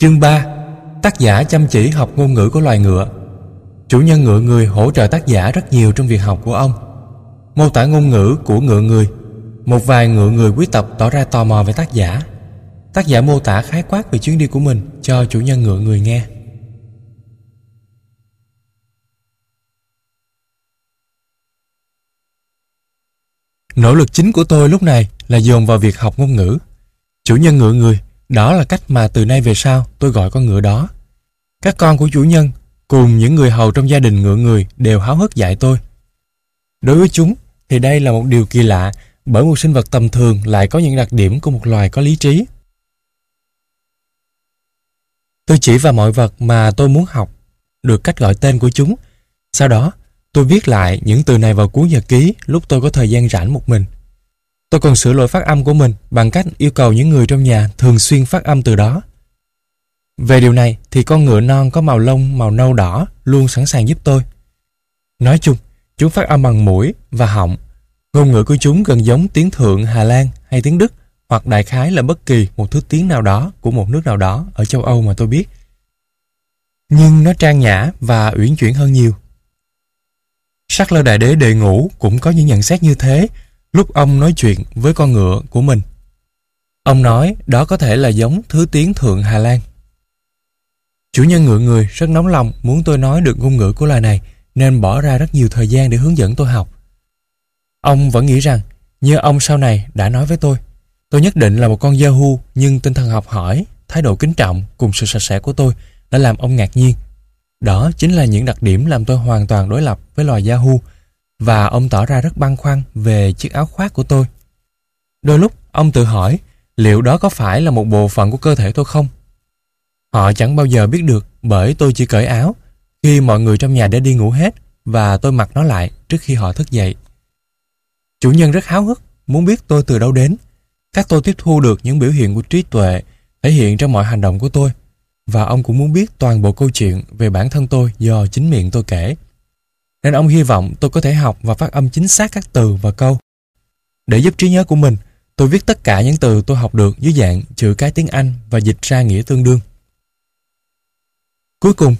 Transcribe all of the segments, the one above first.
Chương 3 Tác giả chăm chỉ học ngôn ngữ của loài ngựa. Chủ nhân ngựa người hỗ trợ tác giả rất nhiều trong việc học của ông. Mô tả ngôn ngữ của ngựa người. Một vài ngựa người quý tộc tỏ ra tò mò về tác giả. Tác giả mô tả khái quát về chuyến đi của mình cho chủ nhân ngựa người nghe. Nỗ lực chính của tôi lúc này là dồn vào việc học ngôn ngữ. Chủ nhân ngựa người, đó là cách mà từ nay về sau tôi gọi con ngựa đó. Các con của chủ nhân cùng những người hầu trong gia đình ngựa người đều háo hức dạy tôi. Đối với chúng thì đây là một điều kỳ lạ bởi một sinh vật tầm thường lại có những đặc điểm của một loài có lý trí. Tôi chỉ vào mọi vật mà tôi muốn học, được cách gọi tên của chúng. Sau đó, Tôi viết lại những từ này vào cuốn nhật ký lúc tôi có thời gian rảnh một mình. Tôi còn sửa lỗi phát âm của mình bằng cách yêu cầu những người trong nhà thường xuyên phát âm từ đó. Về điều này thì con ngựa non có màu lông màu nâu đỏ luôn sẵn sàng giúp tôi. Nói chung, chúng phát âm bằng mũi và họng. Ngôn ngữ của chúng gần giống tiếng Thượng Hà Lan hay tiếng Đức hoặc đại khái là bất kỳ một thứ tiếng nào đó của một nước nào đó ở châu Âu mà tôi biết. Nhưng nó trang nhã và uyển chuyển hơn nhiều. Sắc lơ đại đế đề ngũ cũng có những nhận xét như thế lúc ông nói chuyện với con ngựa của mình. Ông nói đó có thể là giống thứ tiếng Thượng Hà Lan. Chủ nhân ngựa người rất nóng lòng muốn tôi nói được ngôn ngữ của loài này nên bỏ ra rất nhiều thời gian để hướng dẫn tôi học. Ông vẫn nghĩ rằng như ông sau này đã nói với tôi tôi nhất định là một con Yahoo nhưng tinh thần học hỏi, thái độ kính trọng cùng sự sạch sẽ của tôi đã làm ông ngạc nhiên đó chính là những đặc điểm làm tôi hoàn toàn đối lập với loài Yahoo và ông tỏ ra rất băn khoăn về chiếc áo khoác của tôi. Đôi lúc, ông tự hỏi, liệu đó có phải là một bộ phận của cơ thể tôi không? Họ chẳng bao giờ biết được, bởi tôi chỉ cởi áo, khi mọi người trong nhà đã đi ngủ hết, và tôi mặc nó lại trước khi họ thức dậy. Chủ nhân rất háo hức, muốn biết tôi từ đâu đến. Các tôi tiếp thu được những biểu hiện của trí tuệ thể hiện trong mọi hành động của tôi, và ông cũng muốn biết toàn bộ câu chuyện về bản thân tôi do chính miệng tôi kể. Nên ông hy vọng tôi có thể học và phát âm chính xác các từ và câu. Để giúp trí nhớ của mình, tôi viết tất cả những từ tôi học được dưới dạng chữ cái tiếng Anh và dịch ra nghĩa tương đương. Cuối cùng,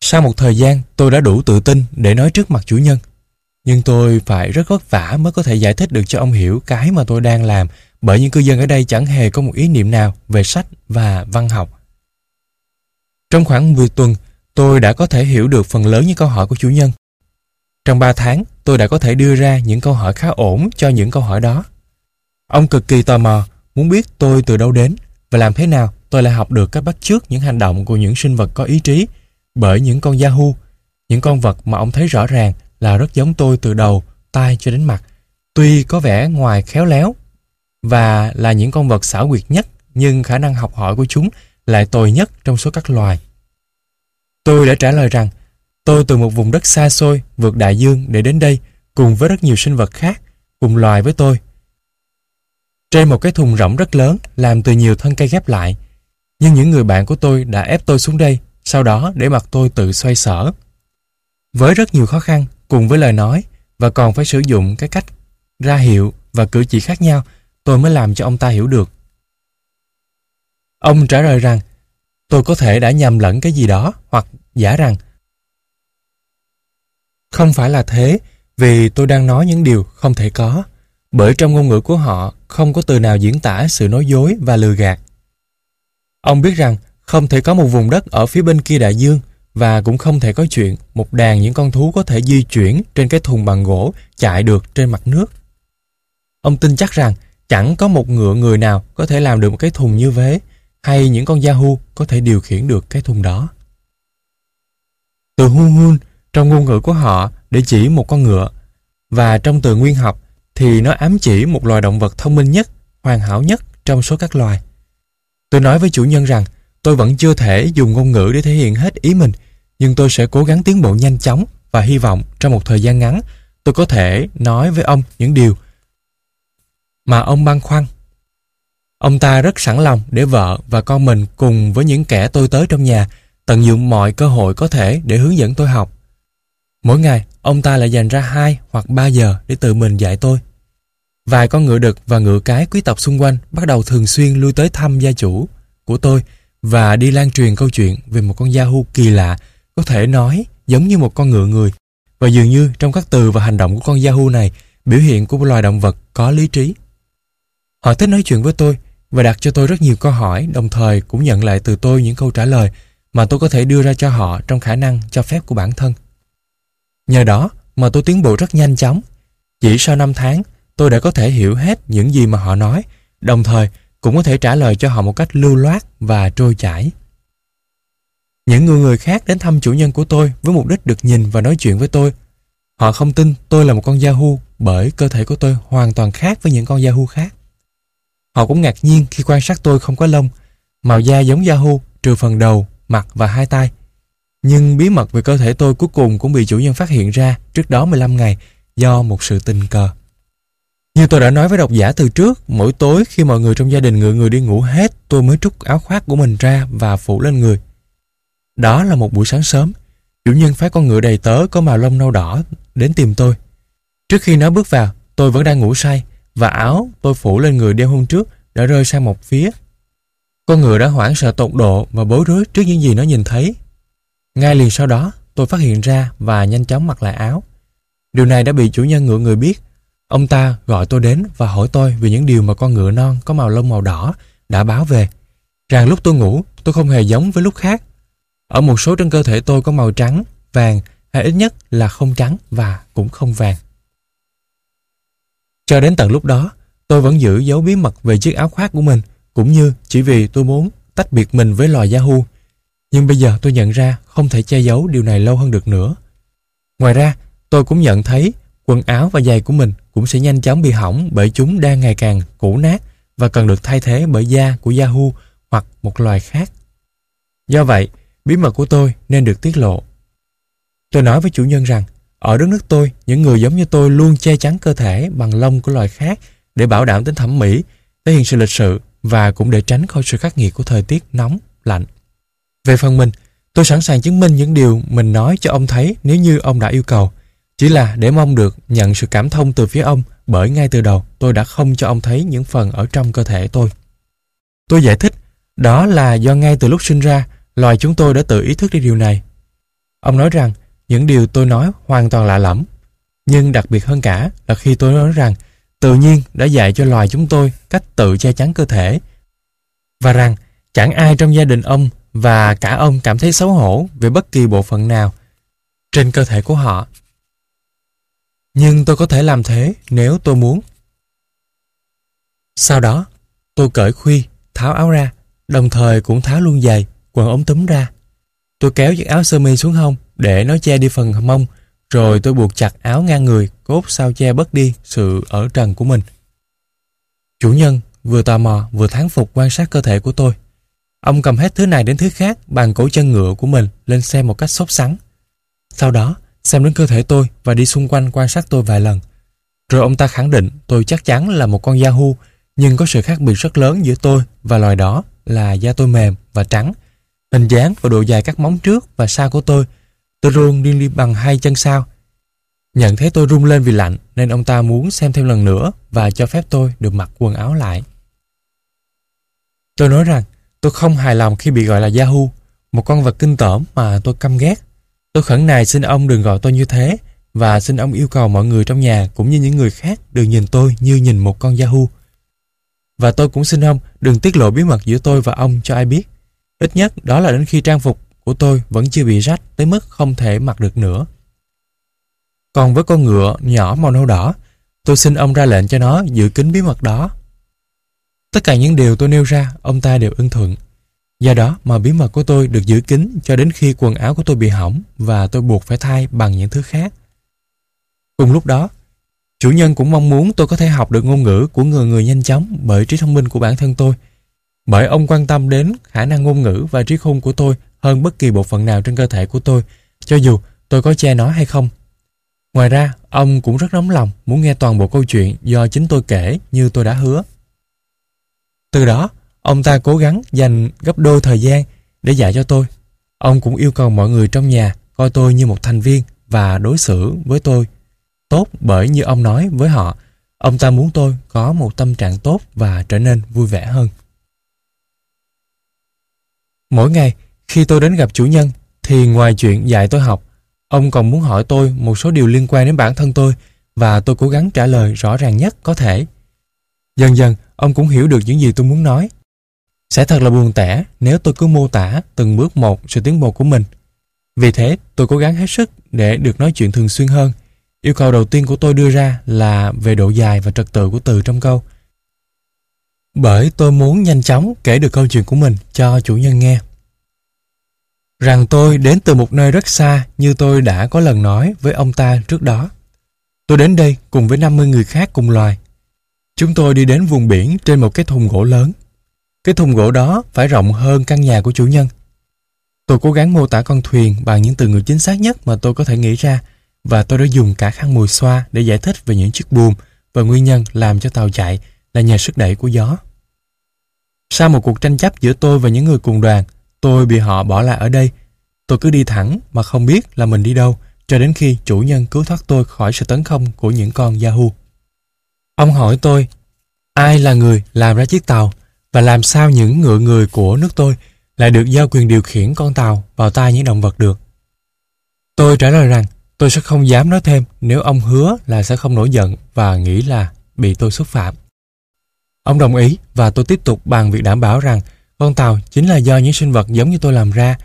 sau một thời gian tôi đã đủ tự tin để nói trước mặt chủ nhân. Nhưng tôi phải rất vất vả mới có thể giải thích được cho ông hiểu cái mà tôi đang làm bởi những cư dân ở đây chẳng hề có một ý niệm nào về sách và văn học. Trong khoảng 10 tuần, tôi đã có thể hiểu được phần lớn những câu hỏi của chủ nhân. Trong 3 tháng, tôi đã có thể đưa ra những câu hỏi khá ổn cho những câu hỏi đó. Ông cực kỳ tò mò, muốn biết tôi từ đâu đến và làm thế nào tôi lại học được cách bắt chước những hành động của những sinh vật có ý trí bởi những con Yahoo, những con vật mà ông thấy rõ ràng là rất giống tôi từ đầu, tai cho đến mặt. Tuy có vẻ ngoài khéo léo và là những con vật xảo quyệt nhất nhưng khả năng học hỏi của chúng lại tồi nhất trong số các loài. Tôi đã trả lời rằng tôi từ một vùng đất xa xôi, vượt đại dương để đến đây, cùng với rất nhiều sinh vật khác, cùng loài với tôi. Trên một cái thùng rỗng rất lớn, làm từ nhiều thân cây ghép lại nhưng những người bạn của tôi đã ép tôi xuống đây, sau đó để mặc tôi tự xoay sở. Với rất nhiều khó khăn, cùng với lời nói, và còn phải sử dụng cái cách ra hiệu và cử chỉ khác nhau, tôi mới làm cho ông ta hiểu được Ông trả lời rằng, tôi có thể đã nhầm lẫn cái gì đó, hoặc giả rằng không phải là thế, vì tôi đang nói những điều không thể có bởi trong ngôn ngữ của họ, không có từ nào diễn tả sự nói dối và lừa gạt. Ông biết rằng không thể có một vùng đất ở phía bên kia đại dương và cũng không thể có chuyện một đàn những con thú có thể di chuyển trên cái thùng bằng gỗ chạy được trên mặt nước. Ông tin chắc rằng chẳng có một ngựa người nào có thể làm được một cái thùng như thế hay những con Yahoo có thể điều khiển được cái thùng đó. Từ hun hun trong ngôn ngữ của họ để chỉ một con ngựa và trong từ nguyên học thì nó ám chỉ một loài động vật thông minh nhất, hoàn hảo nhất trong số các loài. Tôi nói với chủ nhân rằng tôi vẫn chưa thể dùng ngôn ngữ để thể hiện hết ý mình nhưng tôi sẽ cố gắng tiến bộ nhanh chóng và hy vọng trong một thời gian ngắn tôi có thể nói với ông những điều mà ông băn khoăn Ông ta rất sẵn lòng để vợ và con mình cùng với những kẻ tôi tới trong nhà tận dụng mọi cơ hội có thể để hướng dẫn tôi học. Mỗi ngày, ông ta lại dành ra 2 hoặc 3 giờ để tự mình dạy tôi. Vài con ngựa đực và ngựa cái quý tộc xung quanh bắt đầu thường xuyên lui tới thăm gia chủ của tôi và đi lan truyền câu chuyện về một con Yahoo kỳ lạ có thể nói giống như một con ngựa người. Và dường như trong các từ và hành động của con Yahoo này biểu hiện của một loài động vật có lý trí. Họ thích nói chuyện với tôi và đặt cho tôi rất nhiều câu hỏi đồng thời cũng nhận lại từ tôi những câu trả lời mà tôi có thể đưa ra cho họ trong khả năng cho phép của bản thân. Nhờ đó mà tôi tiến bộ rất nhanh chóng. Chỉ sau 5 tháng, tôi đã có thể hiểu hết những gì mà họ nói, đồng thời cũng có thể trả lời cho họ một cách lưu loát và trôi chảy. Những người người khác đến thăm chủ nhân của tôi với mục đích được nhìn và nói chuyện với tôi. Họ không tin tôi là một con Yahoo bởi cơ thể của tôi hoàn toàn khác với những con Yahoo khác. Họ cũng ngạc nhiên khi quan sát tôi không có lông, màu da giống Yahoo trừ phần đầu, mặt và hai tay. Nhưng bí mật về cơ thể tôi cuối cùng cũng bị chủ nhân phát hiện ra trước đó 15 ngày do một sự tình cờ. Như tôi đã nói với độc giả từ trước, mỗi tối khi mọi người trong gia đình ngựa người đi ngủ hết, tôi mới trút áo khoác của mình ra và phủ lên người. Đó là một buổi sáng sớm, chủ nhân phái con ngựa đầy tớ có màu lông nâu đỏ đến tìm tôi. Trước khi nó bước vào, tôi vẫn đang ngủ say và áo tôi phủ lên người đeo hôm trước đã rơi sang một phía. Con ngựa đã hoảng sợ tột độ và bối rối trước những gì nó nhìn thấy. Ngay liền sau đó, tôi phát hiện ra và nhanh chóng mặc lại áo. Điều này đã bị chủ nhân ngựa người biết. Ông ta gọi tôi đến và hỏi tôi về những điều mà con ngựa non có màu lông màu đỏ đã báo về. Rằng lúc tôi ngủ, tôi không hề giống với lúc khác. Ở một số trên cơ thể tôi có màu trắng, vàng hay ít nhất là không trắng và cũng không vàng. Cho đến tận lúc đó, tôi vẫn giữ dấu bí mật về chiếc áo khoác của mình, cũng như chỉ vì tôi muốn tách biệt mình với loài Yahoo. Nhưng bây giờ tôi nhận ra không thể che giấu điều này lâu hơn được nữa. Ngoài ra, tôi cũng nhận thấy quần áo và giày của mình cũng sẽ nhanh chóng bị hỏng bởi chúng đang ngày càng cũ nát và cần được thay thế bởi da của Yahoo hoặc một loài khác. Do vậy, bí mật của tôi nên được tiết lộ. Tôi nói với chủ nhân rằng, ở đất nước tôi, những người giống như tôi luôn che chắn cơ thể bằng lông của loài khác để bảo đảm tính thẩm mỹ, thể hiện sự lịch sự và cũng để tránh khỏi sự khắc nghiệt của thời tiết nóng, lạnh. Về phần mình, tôi sẵn sàng chứng minh những điều mình nói cho ông thấy nếu như ông đã yêu cầu. Chỉ là để mong được nhận sự cảm thông từ phía ông bởi ngay từ đầu tôi đã không cho ông thấy những phần ở trong cơ thể tôi. Tôi giải thích, đó là do ngay từ lúc sinh ra, loài chúng tôi đã tự ý thức đi điều này. Ông nói rằng những điều tôi nói hoàn toàn lạ lẫm. Nhưng đặc biệt hơn cả là khi tôi nói rằng tự nhiên đã dạy cho loài chúng tôi cách tự che chắn cơ thể và rằng chẳng ai trong gia đình ông và cả ông cảm thấy xấu hổ về bất kỳ bộ phận nào trên cơ thể của họ. Nhưng tôi có thể làm thế nếu tôi muốn. Sau đó, tôi cởi khuy, tháo áo ra, đồng thời cũng tháo luôn giày, quần ống túm ra. Tôi kéo chiếc áo sơ mi xuống hông để nó che đi phần mông, rồi tôi buộc chặt áo ngang người, cốt sao che bớt đi sự ở trần của mình. Chủ nhân vừa tò mò vừa thán phục quan sát cơ thể của tôi. Ông cầm hết thứ này đến thứ khác bằng cổ chân ngựa của mình lên xe một cách sốt sắng. Sau đó, xem đến cơ thể tôi và đi xung quanh quan sát tôi vài lần. Rồi ông ta khẳng định tôi chắc chắn là một con Yahoo, nhưng có sự khác biệt rất lớn giữa tôi và loài đó là da tôi mềm và trắng. Hình dáng và độ dài các móng trước và sau của tôi, tôi luôn đi, đi bằng hai chân sau. Nhận thấy tôi rung lên vì lạnh nên ông ta muốn xem thêm lần nữa và cho phép tôi được mặc quần áo lại. Tôi nói rằng tôi không hài lòng khi bị gọi là Yahoo, một con vật kinh tởm mà tôi căm ghét. Tôi khẩn nài xin ông đừng gọi tôi như thế và xin ông yêu cầu mọi người trong nhà cũng như những người khác đừng nhìn tôi như nhìn một con Yahoo. Và tôi cũng xin ông đừng tiết lộ bí mật giữa tôi và ông cho ai biết. Ít nhất đó là đến khi trang phục của tôi vẫn chưa bị rách tới mức không thể mặc được nữa. Còn với con ngựa nhỏ màu nâu đỏ, tôi xin ông ra lệnh cho nó giữ kín bí mật đó. Tất cả những điều tôi nêu ra, ông ta đều ưng thuận. Do đó mà bí mật của tôi được giữ kín cho đến khi quần áo của tôi bị hỏng và tôi buộc phải thay bằng những thứ khác. Cùng lúc đó, chủ nhân cũng mong muốn tôi có thể học được ngôn ngữ của người người nhanh chóng bởi trí thông minh của bản thân tôi. Bởi ông quan tâm đến khả năng ngôn ngữ và trí khôn của tôi hơn bất kỳ bộ phận nào trên cơ thể của tôi, cho dù tôi có che nó hay không. Ngoài ra, ông cũng rất nóng lòng muốn nghe toàn bộ câu chuyện do chính tôi kể như tôi đã hứa. Từ đó, ông ta cố gắng dành gấp đôi thời gian để dạy cho tôi. Ông cũng yêu cầu mọi người trong nhà coi tôi như một thành viên và đối xử với tôi tốt bởi như ông nói với họ, ông ta muốn tôi có một tâm trạng tốt và trở nên vui vẻ hơn. Mỗi ngày, khi tôi đến gặp chủ nhân, thì ngoài chuyện dạy tôi học, ông còn muốn hỏi tôi một số điều liên quan đến bản thân tôi và tôi cố gắng trả lời rõ ràng nhất có thể. Dần dần, ông cũng hiểu được những gì tôi muốn nói. Sẽ thật là buồn tẻ nếu tôi cứ mô tả từng bước một sự tiến bộ của mình. Vì thế, tôi cố gắng hết sức để được nói chuyện thường xuyên hơn. Yêu cầu đầu tiên của tôi đưa ra là về độ dài và trật tự của từ trong câu. Bởi tôi muốn nhanh chóng kể được câu chuyện của mình cho chủ nhân nghe. Rằng tôi đến từ một nơi rất xa như tôi đã có lần nói với ông ta trước đó. Tôi đến đây cùng với 50 người khác cùng loài. Chúng tôi đi đến vùng biển trên một cái thùng gỗ lớn. Cái thùng gỗ đó phải rộng hơn căn nhà của chủ nhân. Tôi cố gắng mô tả con thuyền bằng những từ ngữ chính xác nhất mà tôi có thể nghĩ ra và tôi đã dùng cả khăn mùi xoa để giải thích về những chiếc buồm và nguyên nhân làm cho tàu chạy là nhờ sức đẩy của gió. Sau một cuộc tranh chấp giữa tôi và những người cùng đoàn, tôi bị họ bỏ lại ở đây. Tôi cứ đi thẳng mà không biết là mình đi đâu cho đến khi chủ nhân cứu thoát tôi khỏi sự tấn công của những con Yahoo. Ông hỏi tôi, ai là người làm ra chiếc tàu và làm sao những ngựa người của nước tôi lại được giao quyền điều khiển con tàu vào tay những động vật được. Tôi trả lời rằng tôi sẽ không dám nói thêm nếu ông hứa là sẽ không nổi giận và nghĩ là bị tôi xúc phạm. Ông đồng ý và tôi tiếp tục bằng việc đảm bảo rằng con tàu chính là do những sinh vật giống như tôi làm ra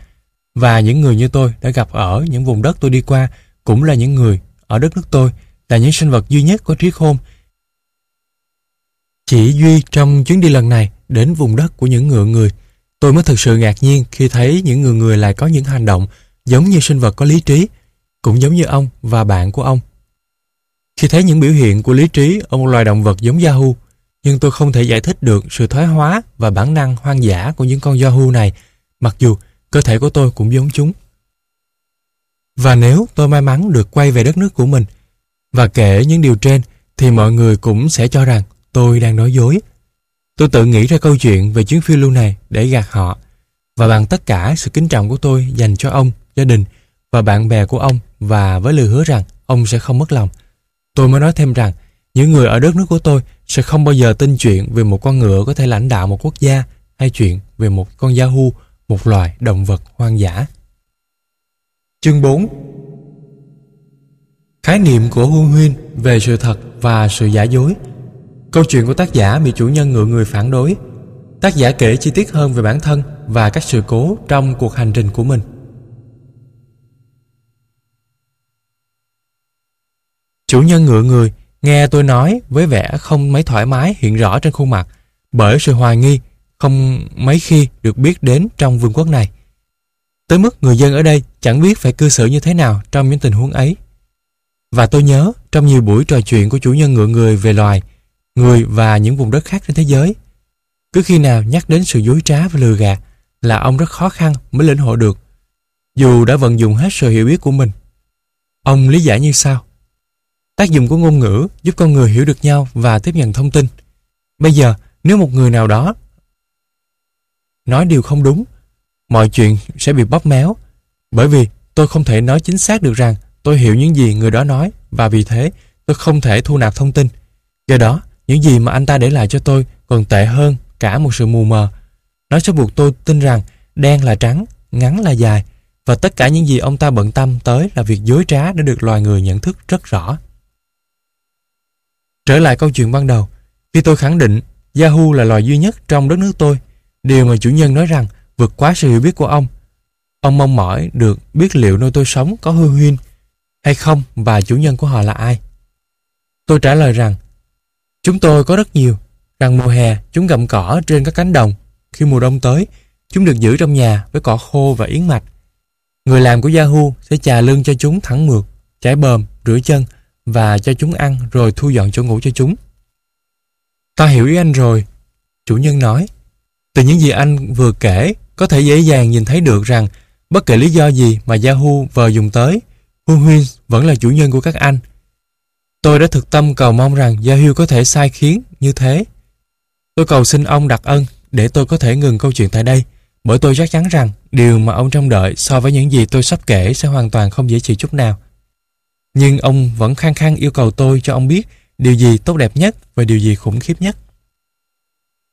và những người như tôi đã gặp ở những vùng đất tôi đi qua cũng là những người ở đất nước tôi là những sinh vật duy nhất có trí khôn. Chỉ duy trong chuyến đi lần này đến vùng đất của những ngựa người tôi mới thực sự ngạc nhiên khi thấy những người người lại có những hành động giống như sinh vật có lý trí cũng giống như ông và bạn của ông. Khi thấy những biểu hiện của lý trí ở một loài động vật giống Yahoo nhưng tôi không thể giải thích được sự thoái hóa và bản năng hoang dã của những con Yahoo này, mặc dù cơ thể của tôi cũng giống chúng. Và nếu tôi may mắn được quay về đất nước của mình và kể những điều trên thì mọi người cũng sẽ cho rằng tôi đang nói dối. Tôi tự nghĩ ra câu chuyện về chuyến phiêu lưu này để gạt họ và bằng tất cả sự kính trọng của tôi dành cho ông, gia đình và bạn bè của ông và với lời hứa rằng ông sẽ không mất lòng. Tôi mới nói thêm rằng những người ở đất nước của tôi sẽ không bao giờ tin chuyện về một con ngựa có thể lãnh đạo một quốc gia hay chuyện về một con Yahoo, một loài động vật hoang dã. Chương 4 Khái niệm của Huân Huyên về sự thật và sự giả dối Câu chuyện của tác giả bị chủ nhân ngựa người phản đối Tác giả kể chi tiết hơn về bản thân và các sự cố trong cuộc hành trình của mình. Chủ nhân ngựa người Nghe tôi nói với vẻ không mấy thoải mái hiện rõ trên khuôn mặt bởi sự hoài nghi không mấy khi được biết đến trong vương quốc này. Tới mức người dân ở đây chẳng biết phải cư xử như thế nào trong những tình huống ấy. Và tôi nhớ trong nhiều buổi trò chuyện của chủ nhân ngựa người về loài, người và những vùng đất khác trên thế giới. Cứ khi nào nhắc đến sự dối trá và lừa gạt là ông rất khó khăn mới lĩnh hội được, dù đã vận dụng hết sự hiểu biết của mình. Ông lý giải như sau. Tác dụng của ngôn ngữ giúp con người hiểu được nhau và tiếp nhận thông tin. Bây giờ, nếu một người nào đó nói điều không đúng, mọi chuyện sẽ bị bóp méo. Bởi vì tôi không thể nói chính xác được rằng tôi hiểu những gì người đó nói và vì thế tôi không thể thu nạp thông tin. Do đó, những gì mà anh ta để lại cho tôi còn tệ hơn cả một sự mù mờ. Nó sẽ buộc tôi tin rằng đen là trắng, ngắn là dài và tất cả những gì ông ta bận tâm tới là việc dối trá đã được loài người nhận thức rất rõ. Trở lại câu chuyện ban đầu, khi tôi khẳng định Yahoo là loài duy nhất trong đất nước tôi, điều mà chủ nhân nói rằng vượt quá sự hiểu biết của ông. Ông mong mỏi được biết liệu nơi tôi sống có hư huyên hay không và chủ nhân của họ là ai. Tôi trả lời rằng chúng tôi có rất nhiều, rằng mùa hè chúng gặm cỏ trên các cánh đồng, khi mùa đông tới chúng được giữ trong nhà với cỏ khô và yến mạch. Người làm của Yahoo sẽ chà lưng cho chúng thẳng mượt, chải bờm, rửa chân và cho chúng ăn rồi thu dọn chỗ ngủ cho chúng. Ta hiểu ý anh rồi, chủ nhân nói. Từ những gì anh vừa kể, có thể dễ dàng nhìn thấy được rằng bất kể lý do gì mà Yahoo vờ dùng tới, Hu Huyên vẫn là chủ nhân của các anh. Tôi đã thực tâm cầu mong rằng Gia Hiêu có thể sai khiến như thế. Tôi cầu xin ông đặt ân để tôi có thể ngừng câu chuyện tại đây, bởi tôi chắc chắn rằng điều mà ông trông đợi so với những gì tôi sắp kể sẽ hoàn toàn không dễ chịu chút nào. Nhưng ông vẫn khăng khăng yêu cầu tôi cho ông biết điều gì tốt đẹp nhất và điều gì khủng khiếp nhất.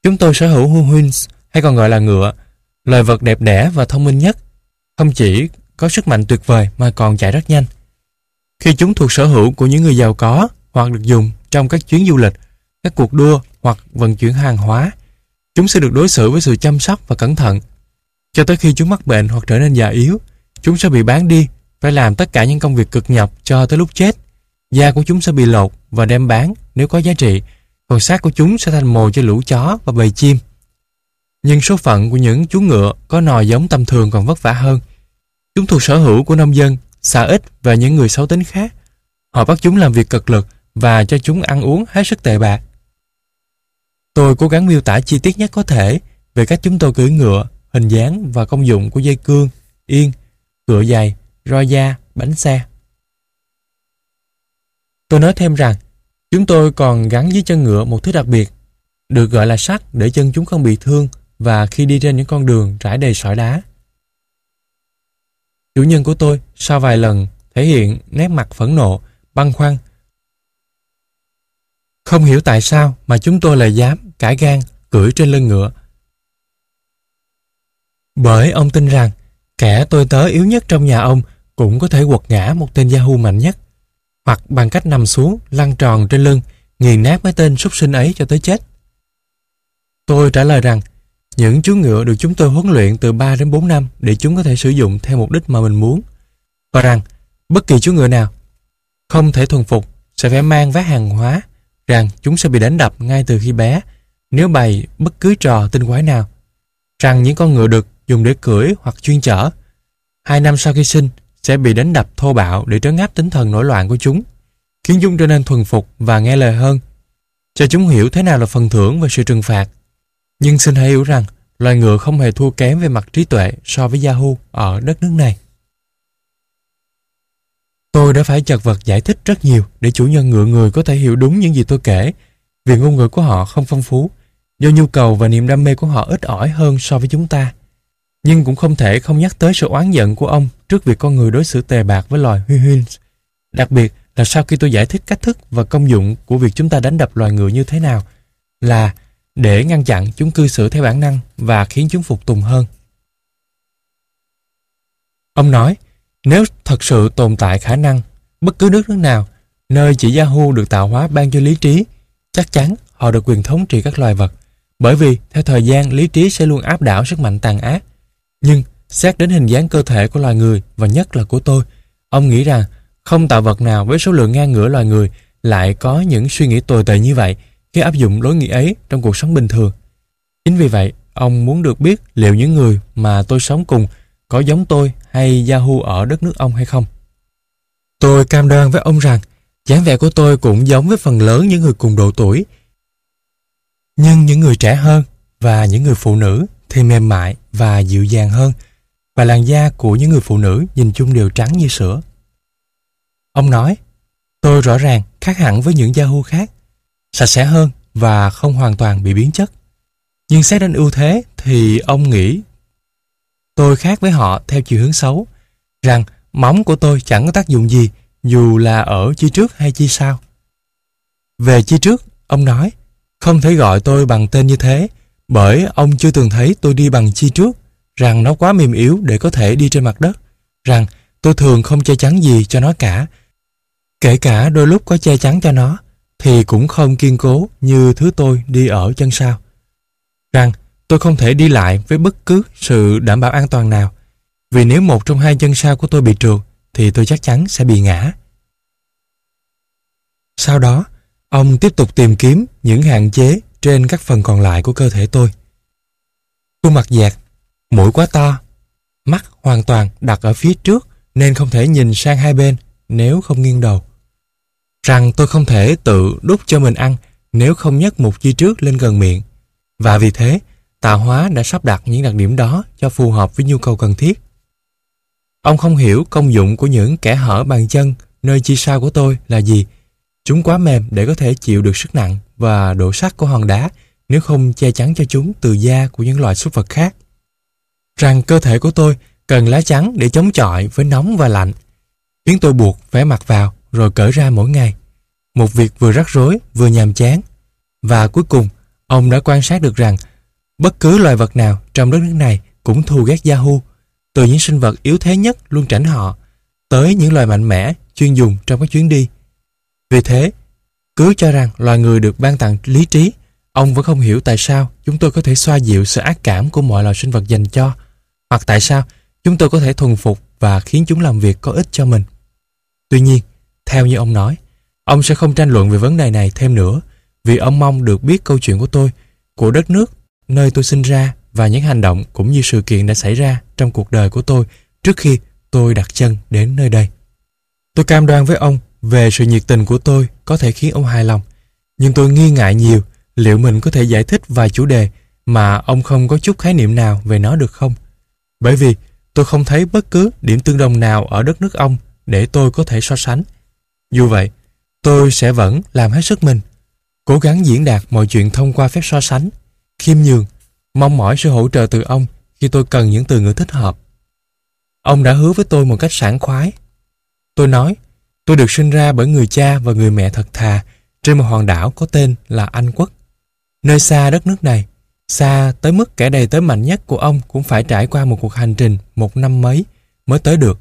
Chúng tôi sở hữu Hu hay còn gọi là ngựa loài vật đẹp đẽ và thông minh nhất, không chỉ có sức mạnh tuyệt vời mà còn chạy rất nhanh. Khi chúng thuộc sở hữu của những người giàu có hoặc được dùng trong các chuyến du lịch, các cuộc đua hoặc vận chuyển hàng hóa, chúng sẽ được đối xử với sự chăm sóc và cẩn thận. Cho tới khi chúng mắc bệnh hoặc trở nên già yếu, chúng sẽ bị bán đi, phải làm tất cả những công việc cực nhọc cho tới lúc chết. Da của chúng sẽ bị lột và đem bán nếu có giá trị, còn xác của chúng sẽ thành mồi cho lũ chó và bầy chim. Nhưng số phận của những chú ngựa có nòi giống tầm thường còn vất vả hơn. Chúng thuộc sở hữu của nông dân, xà ít và những người xấu tính khác. Họ bắt chúng làm việc cực lực và cho chúng ăn uống hết sức tệ bạc. Tôi cố gắng miêu tả chi tiết nhất có thể về cách chúng tôi cưỡi ngựa, hình dáng và công dụng của dây cương, yên, cựa dày, roi da, bánh xe. Tôi nói thêm rằng, chúng tôi còn gắn dưới chân ngựa một thứ đặc biệt, được gọi là sắt để chân chúng không bị thương và khi đi trên những con đường trải đầy sỏi đá. Chủ nhân của tôi sau vài lần thể hiện nét mặt phẫn nộ, băn khoăn. Không hiểu tại sao mà chúng tôi lại dám cãi gan cưỡi trên lưng ngựa. Bởi ông tin rằng kẻ tôi tớ yếu nhất trong nhà ông cũng có thể quật ngã một tên Yahoo mạnh nhất hoặc bằng cách nằm xuống lăn tròn trên lưng nghiền nát mấy tên súc sinh ấy cho tới chết. Tôi trả lời rằng những chú ngựa được chúng tôi huấn luyện từ 3 đến 4 năm để chúng có thể sử dụng theo mục đích mà mình muốn. Và rằng, bất kỳ chú ngựa nào không thể thuần phục sẽ phải mang vác hàng hóa, rằng chúng sẽ bị đánh đập ngay từ khi bé nếu bày bất cứ trò tinh quái nào. Rằng những con ngựa được dùng để cưỡi hoặc chuyên chở, hai năm sau khi sinh sẽ bị đánh đập thô bạo để trấn áp tinh thần nổi loạn của chúng, khiến chúng trở nên thuần phục và nghe lời hơn, cho chúng hiểu thế nào là phần thưởng và sự trừng phạt nhưng xin hãy hiểu rằng, loài ngựa không hề thua kém về mặt trí tuệ so với Yahoo ở đất nước này. Tôi đã phải chật vật giải thích rất nhiều để chủ nhân ngựa người có thể hiểu đúng những gì tôi kể, vì ngôn ngữ của họ không phong phú, do nhu cầu và niềm đam mê của họ ít ỏi hơn so với chúng ta. Nhưng cũng không thể không nhắc tới sự oán giận của ông trước việc con người đối xử tề bạc với loài huy huynh. Đặc biệt là sau khi tôi giải thích cách thức và công dụng của việc chúng ta đánh đập loài ngựa như thế nào, là để ngăn chặn chúng cư xử theo bản năng và khiến chúng phục tùng hơn. Ông nói, nếu thật sự tồn tại khả năng bất cứ nước nước nào nơi chỉ Yahoo được tạo hóa ban cho lý trí, chắc chắn họ được quyền thống trị các loài vật. Bởi vì theo thời gian lý trí sẽ luôn áp đảo sức mạnh tàn ác. Nhưng xét đến hình dáng cơ thể của loài người và nhất là của tôi, ông nghĩ rằng không tạo vật nào với số lượng ngang ngửa loài người lại có những suy nghĩ tồi tệ như vậy khi áp dụng lối nghĩ ấy trong cuộc sống bình thường. Chính vì vậy, ông muốn được biết liệu những người mà tôi sống cùng có giống tôi hay Yahoo ở đất nước ông hay không. Tôi cam đoan với ông rằng dáng vẻ của tôi cũng giống với phần lớn những người cùng độ tuổi. Nhưng những người trẻ hơn và những người phụ nữ thì mềm mại và dịu dàng hơn và làn da của những người phụ nữ nhìn chung đều trắng như sữa. Ông nói, tôi rõ ràng khác hẳn với những Yahoo khác sạch sẽ hơn và không hoàn toàn bị biến chất. Nhưng xét đến ưu thế thì ông nghĩ tôi khác với họ theo chiều hướng xấu, rằng móng của tôi chẳng có tác dụng gì dù là ở chi trước hay chi sau. Về chi trước, ông nói, không thể gọi tôi bằng tên như thế bởi ông chưa từng thấy tôi đi bằng chi trước, rằng nó quá mềm yếu để có thể đi trên mặt đất, rằng tôi thường không che chắn gì cho nó cả, kể cả đôi lúc có che chắn cho nó, thì cũng không kiên cố như thứ tôi đi ở chân sau. Rằng tôi không thể đi lại với bất cứ sự đảm bảo an toàn nào, vì nếu một trong hai chân sau của tôi bị trượt thì tôi chắc chắn sẽ bị ngã. Sau đó, ông tiếp tục tìm kiếm những hạn chế trên các phần còn lại của cơ thể tôi. Khuôn mặt dẹt, mũi quá to, mắt hoàn toàn đặt ở phía trước nên không thể nhìn sang hai bên nếu không nghiêng đầu rằng tôi không thể tự đút cho mình ăn nếu không nhấc một chi trước lên gần miệng. Và vì thế, tạo hóa đã sắp đặt những đặc điểm đó cho phù hợp với nhu cầu cần thiết. Ông không hiểu công dụng của những kẻ hở bàn chân nơi chi sau của tôi là gì. Chúng quá mềm để có thể chịu được sức nặng và độ sắc của hòn đá nếu không che chắn cho chúng từ da của những loài súc vật khác. Rằng cơ thể của tôi cần lá chắn để chống chọi với nóng và lạnh, khiến tôi buộc phải mặc vào rồi cởi ra mỗi ngày. Một việc vừa rắc rối vừa nhàm chán. Và cuối cùng, ông đã quan sát được rằng bất cứ loài vật nào trong đất nước này cũng thù ghét Yahoo, từ những sinh vật yếu thế nhất luôn tránh họ, tới những loài mạnh mẽ chuyên dùng trong các chuyến đi. Vì thế, cứ cho rằng loài người được ban tặng lý trí, ông vẫn không hiểu tại sao chúng tôi có thể xoa dịu sự ác cảm của mọi loài sinh vật dành cho, hoặc tại sao chúng tôi có thể thuần phục và khiến chúng làm việc có ích cho mình. Tuy nhiên, theo như ông nói, ông sẽ không tranh luận về vấn đề này thêm nữa, vì ông mong được biết câu chuyện của tôi, của đất nước, nơi tôi sinh ra và những hành động cũng như sự kiện đã xảy ra trong cuộc đời của tôi trước khi tôi đặt chân đến nơi đây. Tôi cam đoan với ông về sự nhiệt tình của tôi có thể khiến ông hài lòng, nhưng tôi nghi ngại nhiều liệu mình có thể giải thích vài chủ đề mà ông không có chút khái niệm nào về nó được không? Bởi vì tôi không thấy bất cứ điểm tương đồng nào ở đất nước ông để tôi có thể so sánh. Dù vậy, tôi sẽ vẫn làm hết sức mình, cố gắng diễn đạt mọi chuyện thông qua phép so sánh, khiêm nhường, mong mỏi sự hỗ trợ từ ông khi tôi cần những từ ngữ thích hợp. Ông đã hứa với tôi một cách sảng khoái. Tôi nói, tôi được sinh ra bởi người cha và người mẹ thật thà trên một hòn đảo có tên là Anh Quốc. Nơi xa đất nước này, xa tới mức kẻ đầy tới mạnh nhất của ông cũng phải trải qua một cuộc hành trình một năm mấy mới tới được.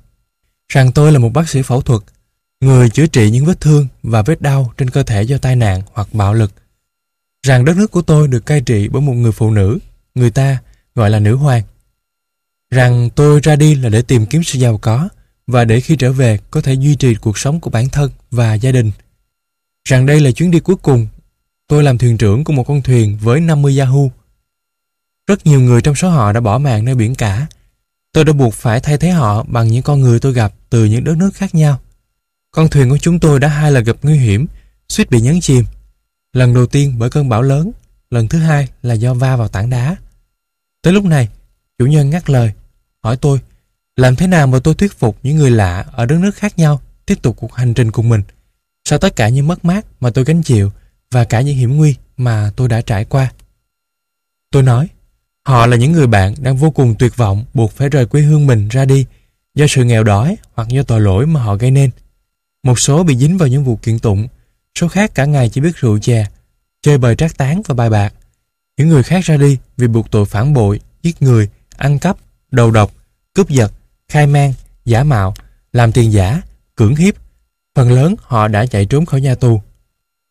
Rằng tôi là một bác sĩ phẫu thuật, người chữa trị những vết thương và vết đau trên cơ thể do tai nạn hoặc bạo lực. Rằng đất nước của tôi được cai trị bởi một người phụ nữ, người ta gọi là nữ hoàng. Rằng tôi ra đi là để tìm kiếm sự giàu có và để khi trở về có thể duy trì cuộc sống của bản thân và gia đình. Rằng đây là chuyến đi cuối cùng tôi làm thuyền trưởng của một con thuyền với 50 Yahoo. Rất nhiều người trong số họ đã bỏ mạng nơi biển cả. Tôi đã buộc phải thay thế họ bằng những con người tôi gặp từ những đất nước khác nhau. Con thuyền của chúng tôi đã hai lần gặp nguy hiểm, suýt bị nhấn chìm. Lần đầu tiên bởi cơn bão lớn, lần thứ hai là do va vào tảng đá. Tới lúc này, chủ nhân ngắt lời, hỏi tôi, làm thế nào mà tôi thuyết phục những người lạ ở đất nước khác nhau tiếp tục cuộc hành trình cùng mình? Sau tất cả những mất mát mà tôi gánh chịu và cả những hiểm nguy mà tôi đã trải qua. Tôi nói, họ là những người bạn đang vô cùng tuyệt vọng buộc phải rời quê hương mình ra đi do sự nghèo đói hoặc do tội lỗi mà họ gây nên. Một số bị dính vào những vụ kiện tụng, số khác cả ngày chỉ biết rượu chè, chơi bời trác tán và bài bạc. Những người khác ra đi vì buộc tội phản bội, giết người, ăn cắp, đầu độc, cướp giật, khai mang, giả mạo, làm tiền giả, cưỡng hiếp. Phần lớn họ đã chạy trốn khỏi nhà tù.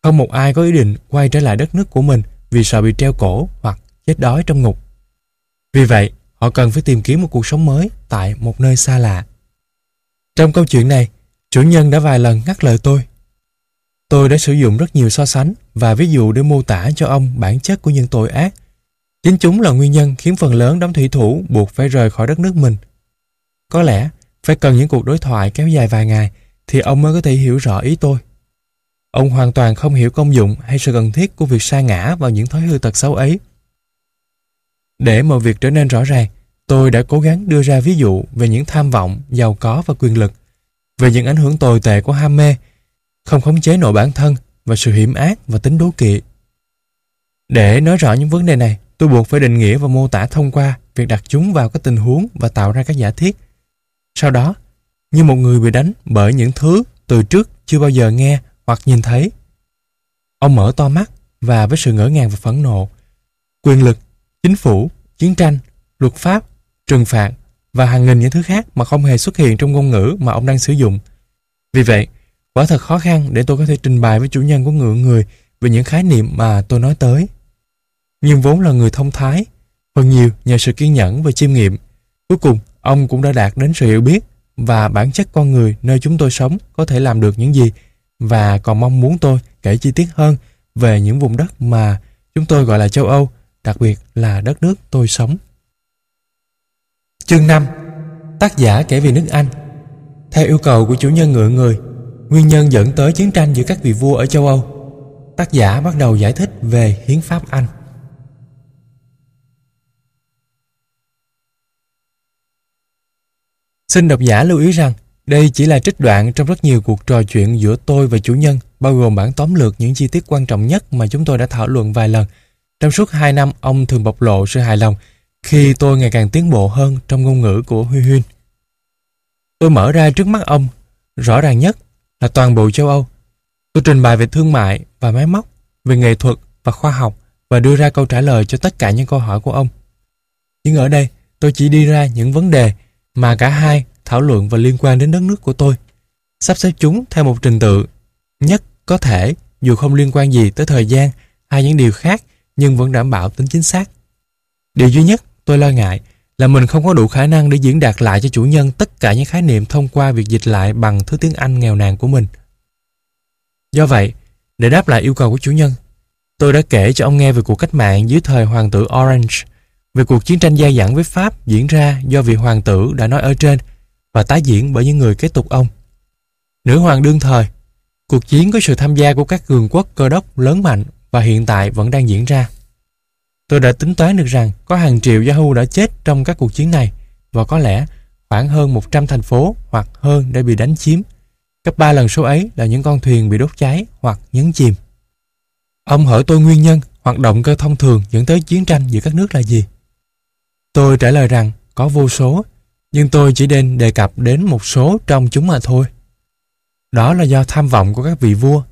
Không một ai có ý định quay trở lại đất nước của mình vì sợ bị treo cổ hoặc chết đói trong ngục. Vì vậy, họ cần phải tìm kiếm một cuộc sống mới tại một nơi xa lạ. Trong câu chuyện này, chủ nhân đã vài lần ngắt lời tôi. Tôi đã sử dụng rất nhiều so sánh và ví dụ để mô tả cho ông bản chất của những tội ác. Chính chúng là nguyên nhân khiến phần lớn đám thủy thủ buộc phải rời khỏi đất nước mình. Có lẽ phải cần những cuộc đối thoại kéo dài vài ngày thì ông mới có thể hiểu rõ ý tôi. Ông hoàn toàn không hiểu công dụng hay sự cần thiết của việc sa ngã vào những thói hư tật xấu ấy. Để mọi việc trở nên rõ ràng, tôi đã cố gắng đưa ra ví dụ về những tham vọng, giàu có và quyền lực, về những ảnh hưởng tồi tệ của ham mê, không khống chế nội bản thân và sự hiểm ác và tính đố kỵ. Để nói rõ những vấn đề này, tôi buộc phải định nghĩa và mô tả thông qua việc đặt chúng vào các tình huống và tạo ra các giả thiết. Sau đó, như một người bị đánh bởi những thứ từ trước chưa bao giờ nghe hoặc nhìn thấy. Ông mở to mắt và với sự ngỡ ngàng và phẫn nộ. Quyền lực, chính phủ, chiến tranh, luật pháp, trừng phạt và hàng nghìn những thứ khác mà không hề xuất hiện trong ngôn ngữ mà ông đang sử dụng. Vì vậy, quả thật khó khăn để tôi có thể trình bày với chủ nhân của ngựa người về những khái niệm mà tôi nói tới. Nhưng vốn là người thông thái, phần nhiều nhờ sự kiên nhẫn và chiêm nghiệm. Cuối cùng, ông cũng đã đạt đến sự hiểu biết và bản chất con người nơi chúng tôi sống có thể làm được những gì và còn mong muốn tôi kể chi tiết hơn về những vùng đất mà chúng tôi gọi là châu Âu, đặc biệt là đất nước tôi sống. Chương 5 Tác giả kể về nước Anh Theo yêu cầu của chủ nhân ngựa người, nguyên nhân dẫn tới chiến tranh giữa các vị vua ở châu Âu. Tác giả bắt đầu giải thích về hiến pháp Anh. Xin độc giả lưu ý rằng đây chỉ là trích đoạn trong rất nhiều cuộc trò chuyện giữa tôi và chủ nhân, bao gồm bản tóm lược những chi tiết quan trọng nhất mà chúng tôi đã thảo luận vài lần. Trong suốt hai năm, ông thường bộc lộ sự hài lòng khi tôi ngày càng tiến bộ hơn trong ngôn ngữ của Huy Huyên. Tôi mở ra trước mắt ông, rõ ràng nhất là toàn bộ châu Âu. Tôi trình bày về thương mại và máy móc, về nghệ thuật và khoa học và đưa ra câu trả lời cho tất cả những câu hỏi của ông. Nhưng ở đây, tôi chỉ đi ra những vấn đề mà cả hai thảo luận và liên quan đến đất nước của tôi. Sắp xếp chúng theo một trình tự nhất có thể dù không liên quan gì tới thời gian hay những điều khác nhưng vẫn đảm bảo tính chính xác. Điều duy nhất tôi lo ngại là mình không có đủ khả năng để diễn đạt lại cho chủ nhân tất cả những khái niệm thông qua việc dịch lại bằng thứ tiếng Anh nghèo nàn của mình. Do vậy, để đáp lại yêu cầu của chủ nhân, tôi đã kể cho ông nghe về cuộc cách mạng dưới thời hoàng tử Orange, về cuộc chiến tranh dai dẳng với Pháp diễn ra do vị hoàng tử đã nói ở trên và tái diễn bởi những người kế tục ông. Nữ hoàng đương thời, cuộc chiến có sự tham gia của các cường quốc cơ đốc lớn mạnh và hiện tại vẫn đang diễn ra. Tôi đã tính toán được rằng có hàng triệu Yahoo đã chết trong các cuộc chiến này và có lẽ khoảng hơn 100 thành phố hoặc hơn đã bị đánh chiếm. Gấp ba lần số ấy là những con thuyền bị đốt cháy hoặc nhấn chìm. Ông hỏi tôi nguyên nhân hoạt động cơ thông thường dẫn tới chiến tranh giữa các nước là gì? Tôi trả lời rằng có vô số, nhưng tôi chỉ nên đề cập đến một số trong chúng mà thôi. Đó là do tham vọng của các vị vua,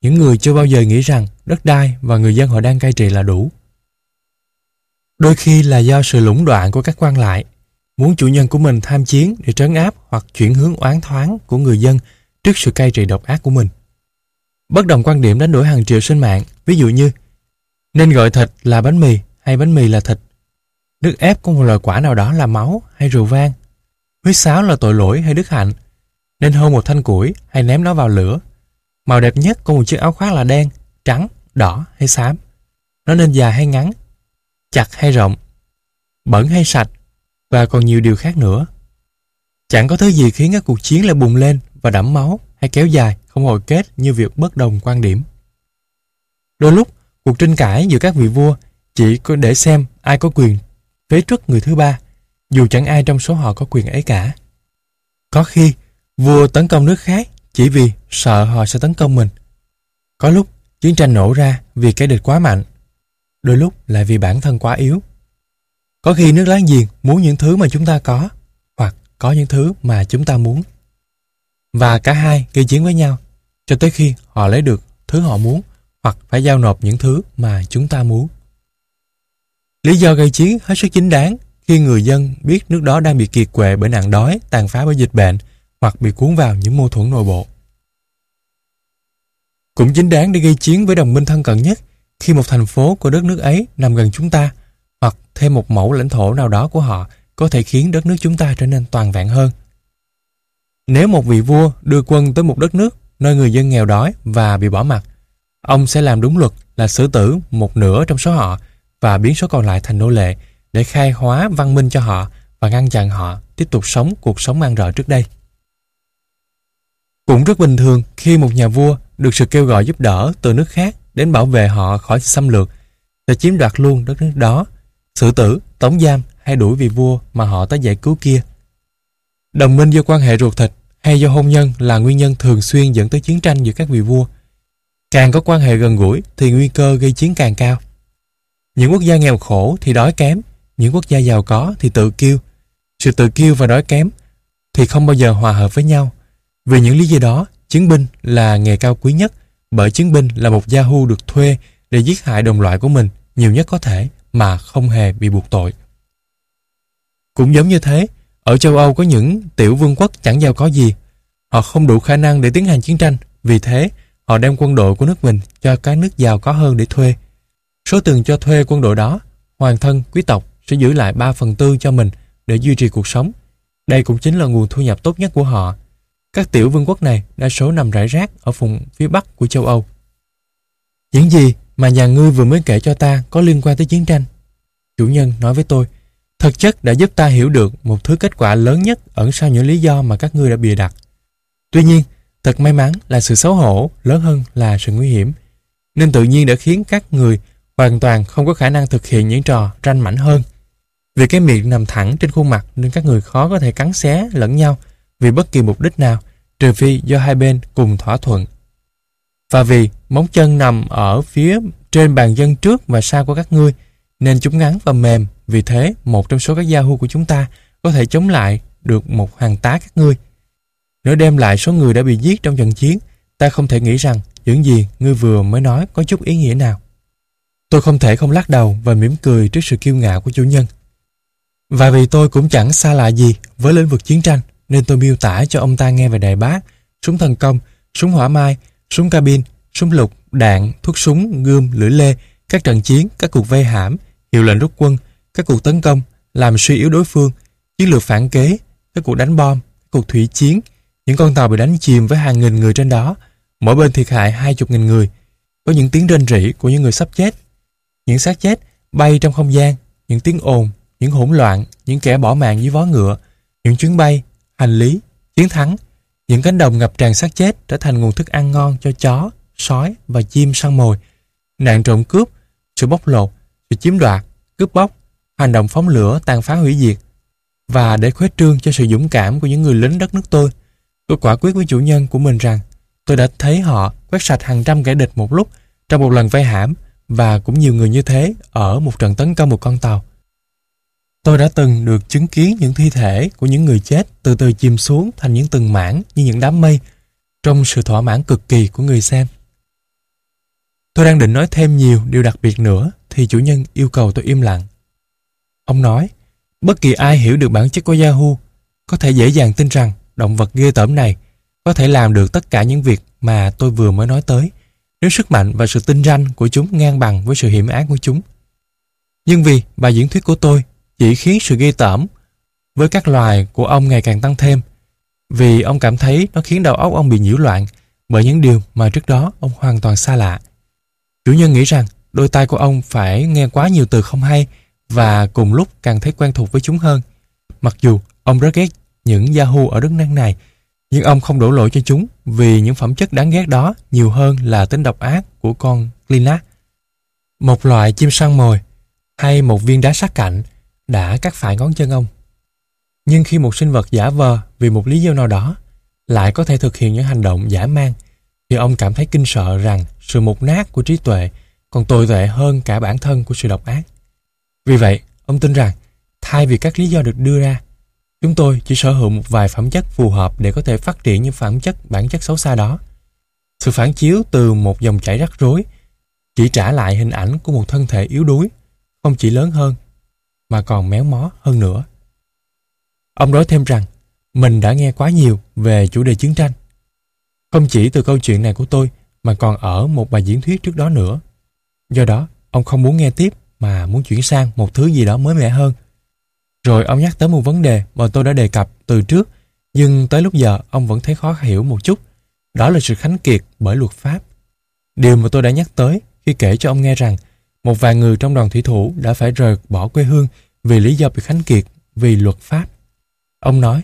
những người chưa bao giờ nghĩ rằng đất đai và người dân họ đang cai trị là đủ. Đôi khi là do sự lũng đoạn của các quan lại, muốn chủ nhân của mình tham chiến để trấn áp hoặc chuyển hướng oán thoáng của người dân trước sự cai trị độc ác của mình. Bất đồng quan điểm đánh đổi hàng triệu sinh mạng, ví dụ như nên gọi thịt là bánh mì hay bánh mì là thịt. Nước ép của một loại quả nào đó là máu hay rượu vang. Huyết sáo là tội lỗi hay đức hạnh. Nên hôn một thanh củi hay ném nó vào lửa. Màu đẹp nhất của một chiếc áo khoác là đen, trắng, đỏ hay xám. Nó nên dài hay ngắn, chặt hay rộng, bẩn hay sạch và còn nhiều điều khác nữa. Chẳng có thứ gì khiến các cuộc chiến lại bùng lên và đẫm máu hay kéo dài không hồi kết như việc bất đồng quan điểm. Đôi lúc, cuộc tranh cãi giữa các vị vua chỉ có để xem ai có quyền phế truất người thứ ba, dù chẳng ai trong số họ có quyền ấy cả. Có khi, vua tấn công nước khác chỉ vì sợ họ sẽ tấn công mình. Có lúc, chiến tranh nổ ra vì kẻ địch quá mạnh đôi lúc lại vì bản thân quá yếu. Có khi nước láng giềng muốn những thứ mà chúng ta có, hoặc có những thứ mà chúng ta muốn. Và cả hai gây chiến với nhau, cho tới khi họ lấy được thứ họ muốn, hoặc phải giao nộp những thứ mà chúng ta muốn. Lý do gây chiến hết sức chính đáng khi người dân biết nước đó đang bị kiệt quệ bởi nạn đói, tàn phá bởi dịch bệnh, hoặc bị cuốn vào những mâu thuẫn nội bộ. Cũng chính đáng để gây chiến với đồng minh thân cận nhất khi một thành phố của đất nước ấy nằm gần chúng ta hoặc thêm một mẫu lãnh thổ nào đó của họ có thể khiến đất nước chúng ta trở nên toàn vẹn hơn. Nếu một vị vua đưa quân tới một đất nước nơi người dân nghèo đói và bị bỏ mặt, ông sẽ làm đúng luật là xử tử một nửa trong số họ và biến số còn lại thành nô lệ để khai hóa văn minh cho họ và ngăn chặn họ tiếp tục sống cuộc sống mang rợ trước đây. Cũng rất bình thường khi một nhà vua được sự kêu gọi giúp đỡ từ nước khác đến bảo vệ họ khỏi xâm lược, và chiếm đoạt luôn đất nước đó, xử tử, tống giam hay đuổi vị vua mà họ tới giải cứu kia. Đồng minh do quan hệ ruột thịt hay do hôn nhân là nguyên nhân thường xuyên dẫn tới chiến tranh giữa các vị vua. Càng có quan hệ gần gũi thì nguy cơ gây chiến càng cao. Những quốc gia nghèo khổ thì đói kém, những quốc gia giàu có thì tự kiêu. Sự tự kiêu và đói kém thì không bao giờ hòa hợp với nhau. Vì những lý do đó, chiến binh là nghề cao quý nhất bởi chiến binh là một Yahoo được thuê để giết hại đồng loại của mình nhiều nhất có thể mà không hề bị buộc tội. Cũng giống như thế, ở châu Âu có những tiểu vương quốc chẳng giàu có gì. Họ không đủ khả năng để tiến hành chiến tranh, vì thế họ đem quân đội của nước mình cho các nước giàu có hơn để thuê. Số tiền cho thuê quân đội đó, hoàng thân, quý tộc sẽ giữ lại 3 phần tư cho mình để duy trì cuộc sống. Đây cũng chính là nguồn thu nhập tốt nhất của họ các tiểu vương quốc này đa số nằm rải rác ở vùng phía bắc của châu Âu. Những gì mà nhà ngươi vừa mới kể cho ta có liên quan tới chiến tranh? Chủ nhân nói với tôi, thực chất đã giúp ta hiểu được một thứ kết quả lớn nhất ẩn sau những lý do mà các ngươi đã bịa đặt. Tuy nhiên, thật may mắn là sự xấu hổ lớn hơn là sự nguy hiểm, nên tự nhiên đã khiến các người hoàn toàn không có khả năng thực hiện những trò tranh mảnh hơn. Vì cái miệng nằm thẳng trên khuôn mặt nên các người khó có thể cắn xé lẫn nhau vì bất kỳ mục đích nào, trừ phi do hai bên cùng thỏa thuận. Và vì móng chân nằm ở phía trên bàn dân trước và sau của các ngươi, nên chúng ngắn và mềm, vì thế một trong số các gia hưu của chúng ta có thể chống lại được một hàng tá các ngươi. Nếu đem lại số người đã bị giết trong trận chiến, ta không thể nghĩ rằng những gì ngươi vừa mới nói có chút ý nghĩa nào. Tôi không thể không lắc đầu và mỉm cười trước sự kiêu ngạo của chủ nhân. Và vì tôi cũng chẳng xa lạ gì với lĩnh vực chiến tranh, nên tôi miêu tả cho ông ta nghe về đại bác, súng thần công, súng hỏa mai, súng cabin, súng lục, đạn, thuốc súng, gươm, lưỡi lê, các trận chiến, các cuộc vây hãm, hiệu lệnh rút quân, các cuộc tấn công, làm suy yếu đối phương, chiến lược phản kế, các cuộc đánh bom, các cuộc thủy chiến, những con tàu bị đánh chìm với hàng nghìn người trên đó, mỗi bên thiệt hại hai chục nghìn người, có những tiếng rên rỉ của những người sắp chết, những xác chết bay trong không gian, những tiếng ồn, những hỗn loạn, những kẻ bỏ mạng dưới vó ngựa, những chuyến bay, hành lý, chiến thắng, những cánh đồng ngập tràn xác chết trở thành nguồn thức ăn ngon cho chó, sói và chim săn mồi, nạn trộm cướp, sự bóc lột, sự chiếm đoạt, cướp bóc, hành động phóng lửa tàn phá hủy diệt. Và để khuếch trương cho sự dũng cảm của những người lính đất nước tôi, tôi quả quyết với chủ nhân của mình rằng tôi đã thấy họ quét sạch hàng trăm kẻ địch một lúc trong một lần vây hãm và cũng nhiều người như thế ở một trận tấn công một con tàu. Tôi đã từng được chứng kiến những thi thể của những người chết từ từ chìm xuống thành những từng mảng như những đám mây trong sự thỏa mãn cực kỳ của người xem. Tôi đang định nói thêm nhiều điều đặc biệt nữa thì chủ nhân yêu cầu tôi im lặng. Ông nói, bất kỳ ai hiểu được bản chất của Yahoo có thể dễ dàng tin rằng động vật ghê tởm này có thể làm được tất cả những việc mà tôi vừa mới nói tới nếu sức mạnh và sự tinh ranh của chúng ngang bằng với sự hiểm ác của chúng. Nhưng vì bài diễn thuyết của tôi chỉ khiến sự ghê tởm với các loài của ông ngày càng tăng thêm vì ông cảm thấy nó khiến đầu óc ông bị nhiễu loạn bởi những điều mà trước đó ông hoàn toàn xa lạ. Chủ nhân nghĩ rằng đôi tai của ông phải nghe quá nhiều từ không hay và cùng lúc càng thấy quen thuộc với chúng hơn. Mặc dù ông rất ghét những Yahoo ở đất năng này, nhưng ông không đổ lỗi cho chúng vì những phẩm chất đáng ghét đó nhiều hơn là tính độc ác của con Clinac. Một loài chim săn mồi hay một viên đá sát cạnh đã cắt phải ngón chân ông. Nhưng khi một sinh vật giả vờ vì một lý do nào đó lại có thể thực hiện những hành động giả man, thì ông cảm thấy kinh sợ rằng sự mục nát của trí tuệ còn tồi tệ hơn cả bản thân của sự độc ác. Vì vậy, ông tin rằng thay vì các lý do được đưa ra, chúng tôi chỉ sở hữu một vài phẩm chất phù hợp để có thể phát triển những phẩm chất bản chất xấu xa đó. Sự phản chiếu từ một dòng chảy rắc rối chỉ trả lại hình ảnh của một thân thể yếu đuối, không chỉ lớn hơn, mà còn méo mó hơn nữa. Ông nói thêm rằng mình đã nghe quá nhiều về chủ đề chiến tranh. Không chỉ từ câu chuyện này của tôi mà còn ở một bài diễn thuyết trước đó nữa. Do đó, ông không muốn nghe tiếp mà muốn chuyển sang một thứ gì đó mới mẻ hơn. Rồi ông nhắc tới một vấn đề mà tôi đã đề cập từ trước nhưng tới lúc giờ ông vẫn thấy khó hiểu một chút. Đó là sự khánh kiệt bởi luật pháp. Điều mà tôi đã nhắc tới khi kể cho ông nghe rằng một vài người trong đoàn thủy thủ đã phải rời bỏ quê hương vì lý do bị khánh kiệt vì luật pháp. Ông nói,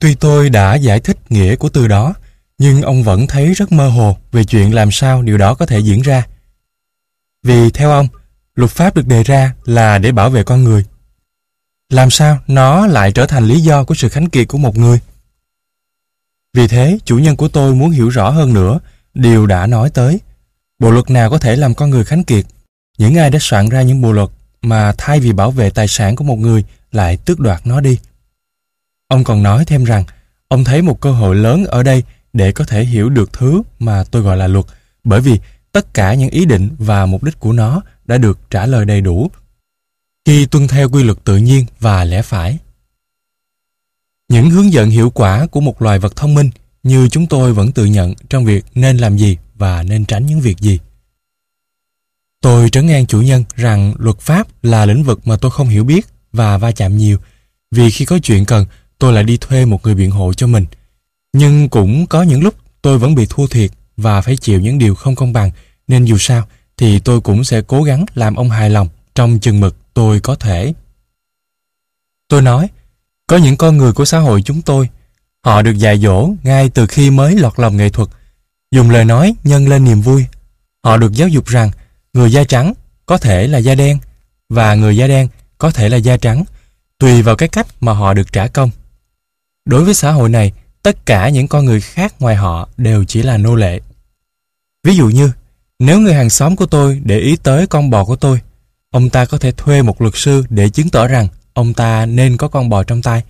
Tuy tôi đã giải thích nghĩa của từ đó, nhưng ông vẫn thấy rất mơ hồ về chuyện làm sao điều đó có thể diễn ra. Vì theo ông, luật pháp được đề ra là để bảo vệ con người. Làm sao nó lại trở thành lý do của sự khánh kiệt của một người? Vì thế, chủ nhân của tôi muốn hiểu rõ hơn nữa điều đã nói tới. Bộ luật nào có thể làm con người khánh kiệt? Những ai đã soạn ra những bộ luật mà thay vì bảo vệ tài sản của một người lại tước đoạt nó đi? Ông còn nói thêm rằng, ông thấy một cơ hội lớn ở đây để có thể hiểu được thứ mà tôi gọi là luật, bởi vì tất cả những ý định và mục đích của nó đã được trả lời đầy đủ khi tuân theo quy luật tự nhiên và lẽ phải. Những hướng dẫn hiệu quả của một loài vật thông minh như chúng tôi vẫn tự nhận trong việc nên làm gì và nên tránh những việc gì. Tôi trấn an chủ nhân rằng luật pháp là lĩnh vực mà tôi không hiểu biết và va chạm nhiều vì khi có chuyện cần tôi lại đi thuê một người biện hộ cho mình. Nhưng cũng có những lúc tôi vẫn bị thua thiệt và phải chịu những điều không công bằng, nên dù sao thì tôi cũng sẽ cố gắng làm ông hài lòng trong chừng mực tôi có thể. Tôi nói, có những con người của xã hội chúng tôi, họ được dạy dỗ ngay từ khi mới lọt lòng nghệ thuật, dùng lời nói nhân lên niềm vui. Họ được giáo dục rằng người da trắng có thể là da đen và người da đen có thể là da trắng, tùy vào cái cách mà họ được trả công. Đối với xã hội này, tất cả những con người khác ngoài họ đều chỉ là nô lệ. Ví dụ như, nếu người hàng xóm của tôi để ý tới con bò của tôi, ông ta có thể thuê một luật sư để chứng tỏ rằng ông ta nên có con bò trong tay.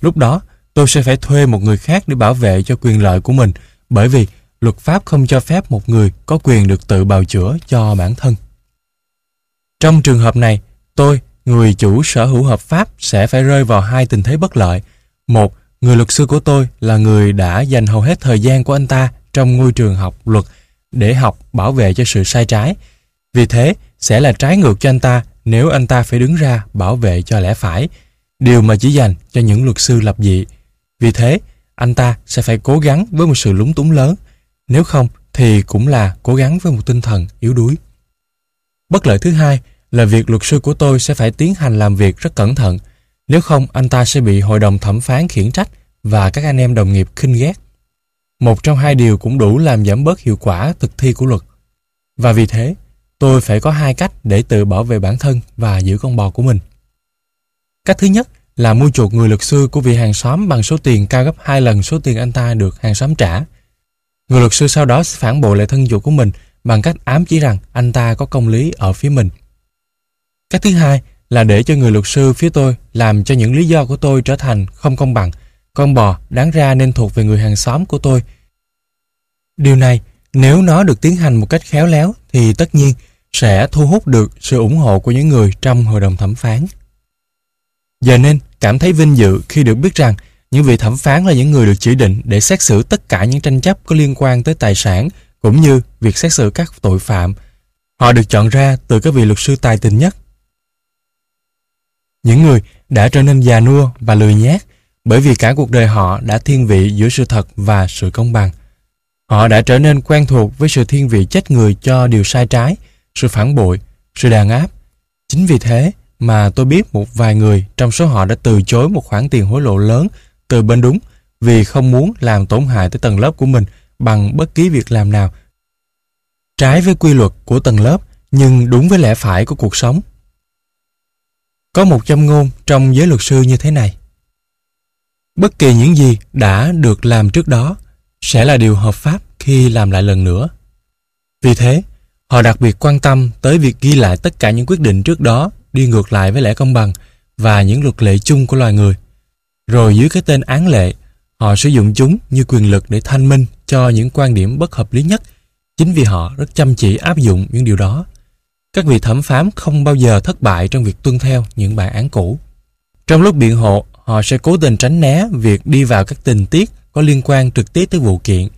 Lúc đó, tôi sẽ phải thuê một người khác để bảo vệ cho quyền lợi của mình bởi vì luật pháp không cho phép một người có quyền được tự bào chữa cho bản thân. Trong trường hợp này, tôi, người chủ sở hữu hợp pháp sẽ phải rơi vào hai tình thế bất lợi. Một, người luật sư của tôi là người đã dành hầu hết thời gian của anh ta trong ngôi trường học luật để học bảo vệ cho sự sai trái. Vì thế, sẽ là trái ngược cho anh ta nếu anh ta phải đứng ra bảo vệ cho lẽ phải, điều mà chỉ dành cho những luật sư lập dị. Vì thế, anh ta sẽ phải cố gắng với một sự lúng túng lớn, nếu không thì cũng là cố gắng với một tinh thần yếu đuối. Bất lợi thứ hai là việc luật sư của tôi sẽ phải tiến hành làm việc rất cẩn thận, nếu không anh ta sẽ bị hội đồng thẩm phán khiển trách và các anh em đồng nghiệp khinh ghét. Một trong hai điều cũng đủ làm giảm bớt hiệu quả thực thi của luật. Và vì thế, tôi phải có hai cách để tự bảo vệ bản thân và giữ con bò của mình. Cách thứ nhất là mua chuộc người luật sư của vị hàng xóm bằng số tiền cao gấp hai lần số tiền anh ta được hàng xóm trả. Người luật sư sau đó sẽ phản bội lại thân chủ của mình bằng cách ám chỉ rằng anh ta có công lý ở phía mình. Cách thứ hai là để cho người luật sư phía tôi làm cho những lý do của tôi trở thành không công bằng, con bò đáng ra nên thuộc về người hàng xóm của tôi. Điều này, nếu nó được tiến hành một cách khéo léo thì tất nhiên sẽ thu hút được sự ủng hộ của những người trong hội đồng thẩm phán. Giờ nên cảm thấy vinh dự khi được biết rằng những vị thẩm phán là những người được chỉ định để xét xử tất cả những tranh chấp có liên quan tới tài sản cũng như việc xét xử các tội phạm. Họ được chọn ra từ các vị luật sư tài tình nhất. Những người đã trở nên già nua và lười nhát bởi vì cả cuộc đời họ đã thiên vị giữa sự thật và sự công bằng. Họ đã trở nên quen thuộc với sự thiên vị chết người cho điều sai trái, sự phản bội, sự đàn áp. Chính vì thế mà tôi biết một vài người trong số họ đã từ chối một khoản tiền hối lộ lớn từ bên đúng vì không muốn làm tổn hại tới tầng lớp của mình bằng bất kỳ việc làm nào. Trái với quy luật của tầng lớp nhưng đúng với lẽ phải của cuộc sống. Có một châm ngôn trong giới luật sư như thế này. Bất kỳ những gì đã được làm trước đó sẽ là điều hợp pháp khi làm lại lần nữa. Vì thế, họ đặc biệt quan tâm tới việc ghi lại tất cả những quyết định trước đó đi ngược lại với lẽ công bằng và những luật lệ chung của loài người. Rồi dưới cái tên án lệ, họ sử dụng chúng như quyền lực để thanh minh cho những quan điểm bất hợp lý nhất chính vì họ rất chăm chỉ áp dụng những điều đó. Các vị thẩm phán không bao giờ thất bại trong việc tuân theo những bản án cũ. Trong lúc biện hộ, họ sẽ cố tình tránh né việc đi vào các tình tiết có liên quan trực tiếp tới vụ kiện,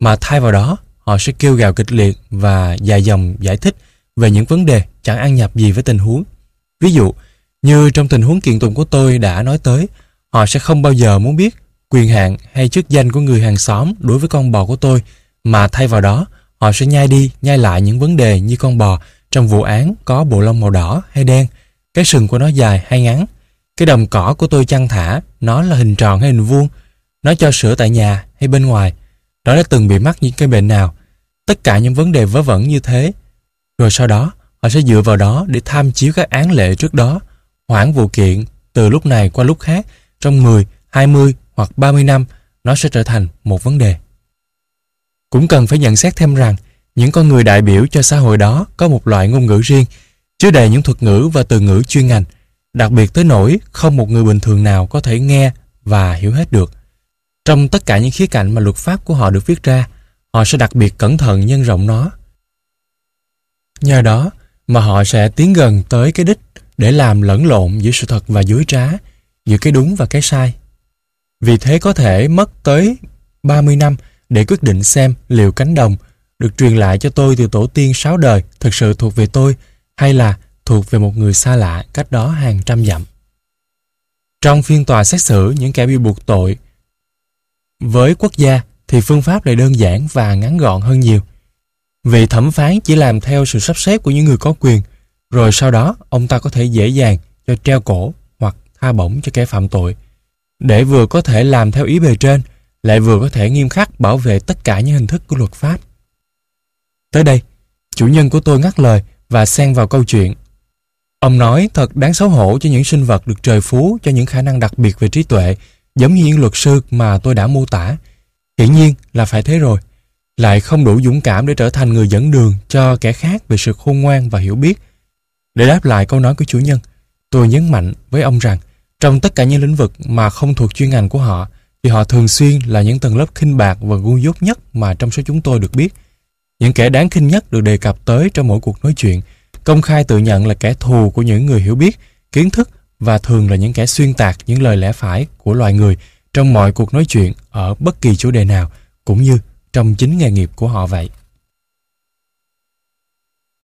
mà thay vào đó, họ sẽ kêu gào kịch liệt và dài dòng giải thích về những vấn đề chẳng ăn nhập gì với tình huống. Ví dụ, như trong tình huống kiện tụng của tôi đã nói tới, họ sẽ không bao giờ muốn biết quyền hạn hay chức danh của người hàng xóm đối với con bò của tôi, mà thay vào đó, họ sẽ nhai đi, nhai lại những vấn đề như con bò trong vụ án có bộ lông màu đỏ hay đen, cái sừng của nó dài hay ngắn, cái đồng cỏ của tôi chăn thả, nó là hình tròn hay hình vuông, nó cho sữa tại nhà hay bên ngoài, nó đã từng bị mắc những cái bệnh nào, tất cả những vấn đề vớ vẩn như thế. Rồi sau đó, họ sẽ dựa vào đó để tham chiếu các án lệ trước đó, hoãn vụ kiện từ lúc này qua lúc khác, trong 10, 20 hoặc 30 năm, nó sẽ trở thành một vấn đề. Cũng cần phải nhận xét thêm rằng, những con người đại biểu cho xã hội đó có một loại ngôn ngữ riêng, chứa đầy những thuật ngữ và từ ngữ chuyên ngành, đặc biệt tới nỗi không một người bình thường nào có thể nghe và hiểu hết được. Trong tất cả những khía cạnh mà luật pháp của họ được viết ra, họ sẽ đặc biệt cẩn thận nhân rộng nó. Nhờ đó mà họ sẽ tiến gần tới cái đích để làm lẫn lộn giữa sự thật và dối trá, giữa cái đúng và cái sai. Vì thế có thể mất tới 30 năm để quyết định xem liệu cánh đồng được truyền lại cho tôi từ tổ tiên sáu đời thực sự thuộc về tôi hay là thuộc về một người xa lạ cách đó hàng trăm dặm. Trong phiên tòa xét xử những kẻ bị buộc tội với quốc gia thì phương pháp lại đơn giản và ngắn gọn hơn nhiều. Vị thẩm phán chỉ làm theo sự sắp xếp của những người có quyền, rồi sau đó ông ta có thể dễ dàng cho treo cổ tha bổng cho kẻ phạm tội, để vừa có thể làm theo ý bề trên, lại vừa có thể nghiêm khắc bảo vệ tất cả những hình thức của luật pháp. Tới đây, chủ nhân của tôi ngắt lời và xen vào câu chuyện. Ông nói thật đáng xấu hổ cho những sinh vật được trời phú cho những khả năng đặc biệt về trí tuệ, giống như những luật sư mà tôi đã mô tả. Hiển nhiên là phải thế rồi. Lại không đủ dũng cảm để trở thành người dẫn đường cho kẻ khác về sự khôn ngoan và hiểu biết. Để đáp lại câu nói của chủ nhân, tôi nhấn mạnh với ông rằng trong tất cả những lĩnh vực mà không thuộc chuyên ngành của họ, thì họ thường xuyên là những tầng lớp khinh bạc và ngu dốt nhất mà trong số chúng tôi được biết. Những kẻ đáng khinh nhất được đề cập tới trong mỗi cuộc nói chuyện, công khai tự nhận là kẻ thù của những người hiểu biết, kiến thức và thường là những kẻ xuyên tạc những lời lẽ phải của loài người trong mọi cuộc nói chuyện ở bất kỳ chủ đề nào cũng như trong chính nghề nghiệp của họ vậy.